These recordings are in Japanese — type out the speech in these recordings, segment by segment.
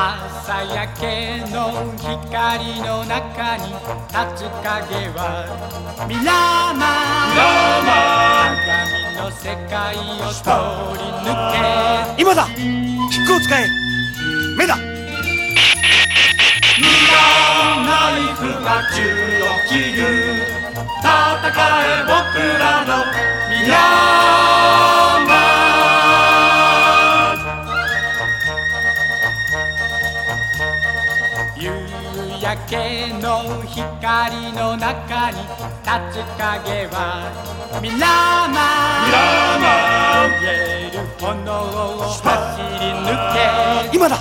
焼けの光の中に立つ影はミラーマン鏡の世界を通り抜け。今だ。キックを使え。目だ。ミラーナイフが宙を切る。戦え僕らのミラー焼けの光の中に立つ影はミラーマン。ミラーマン。燃える炎を走り抜け今だ。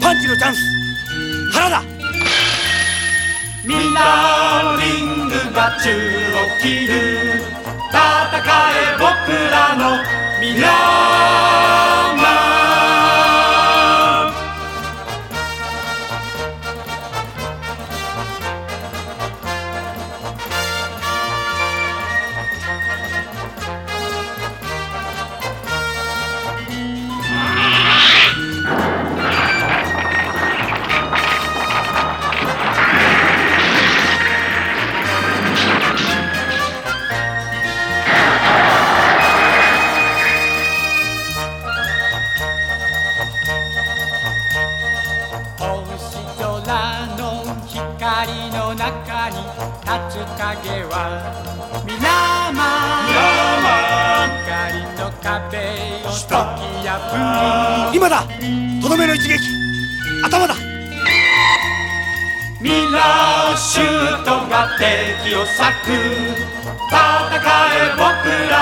パンチのチャンス。腹だ。ミラーリングが宙を切る。戦え僕らのミラー光の中に立つ影は光の壁を突き破今だ。とどめの一撃。頭だ。りミラーシュートが敵を裂く。戦え僕ら